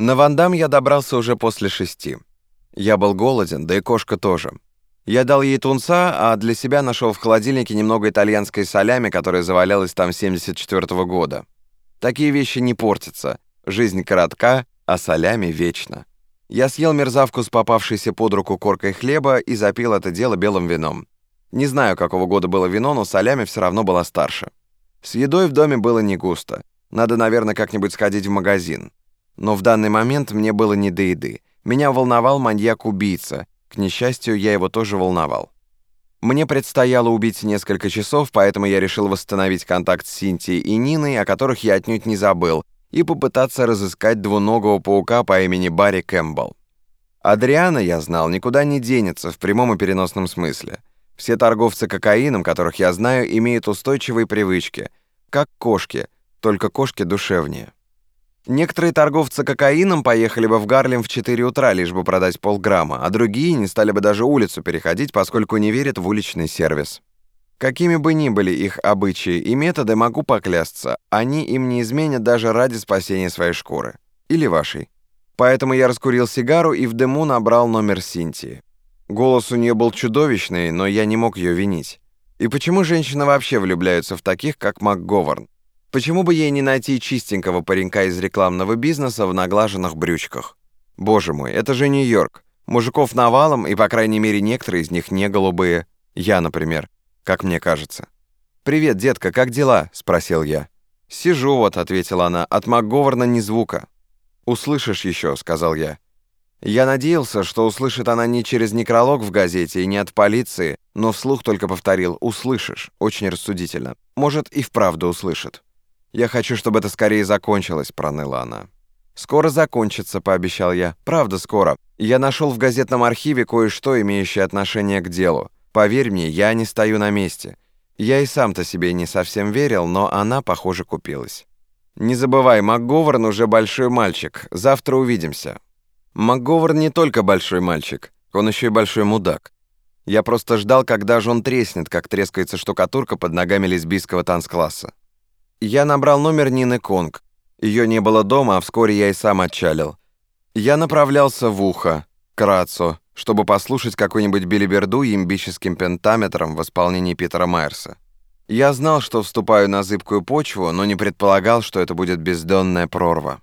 На Вандам я добрался уже после шести. Я был голоден, да и кошка тоже. Я дал ей тунца, а для себя нашел в холодильнике немного итальянской солями, которая завалялась там 74 -го года. Такие вещи не портятся. Жизнь коротка, а солями вечно. Я съел мерзавку с попавшейся под руку коркой хлеба и запил это дело белым вином. Не знаю, какого года было вино, но солями все равно была старше. С едой в доме было не густо. Надо, наверное, как-нибудь сходить в магазин. Но в данный момент мне было не до еды. Меня волновал маньяк-убийца. К несчастью, я его тоже волновал. Мне предстояло убить несколько часов, поэтому я решил восстановить контакт с Синтией и Ниной, о которых я отнюдь не забыл, и попытаться разыскать двуногого паука по имени Барри Кэмпбелл. Адриана, я знал, никуда не денется в прямом и переносном смысле. Все торговцы кокаином, которых я знаю, имеют устойчивые привычки, как кошки, только кошки душевнее. Некоторые торговцы кокаином поехали бы в Гарлем в 4 утра, лишь бы продать полграмма, а другие не стали бы даже улицу переходить, поскольку не верят в уличный сервис. Какими бы ни были их обычаи и методы, могу поклясться, они им не изменят даже ради спасения своей шкуры. Или вашей. Поэтому я раскурил сигару и в дыму набрал номер Синтии. Голос у нее был чудовищный, но я не мог ее винить. И почему женщины вообще влюбляются в таких, как МакГоварн? Почему бы ей не найти чистенького паренька из рекламного бизнеса в наглаженных брючках? Боже мой, это же Нью-Йорк. Мужиков навалом, и, по крайней мере, некоторые из них не голубые. Я, например, как мне кажется. «Привет, детка, как дела?» — спросил я. «Сижу вот», — ответила она, — «от МакГоварна ни звука». «Услышишь еще», — сказал я. Я надеялся, что услышит она не через некролог в газете и не от полиции, но вслух только повторил «услышишь», очень рассудительно. Может, и вправду услышит. «Я хочу, чтобы это скорее закончилось», — проныла она. «Скоро закончится», — пообещал я. «Правда, скоро. Я нашел в газетном архиве кое-что, имеющее отношение к делу. Поверь мне, я не стою на месте. Я и сам-то себе не совсем верил, но она, похоже, купилась. Не забывай, МакГоварн уже большой мальчик. Завтра увидимся». МакГоварн не только большой мальчик, он еще и большой мудак. Я просто ждал, когда же он треснет, как трескается штукатурка под ногами лесбийского танцкласса. Я набрал номер Нины Конг. Ее не было дома, а вскоре я и сам отчалил. Я направлялся в ухо, к Рацу, чтобы послушать какую-нибудь билиберду имбическим пентаметром в исполнении Питера Майерса. Я знал, что вступаю на зыбкую почву, но не предполагал, что это будет бездонная прорва.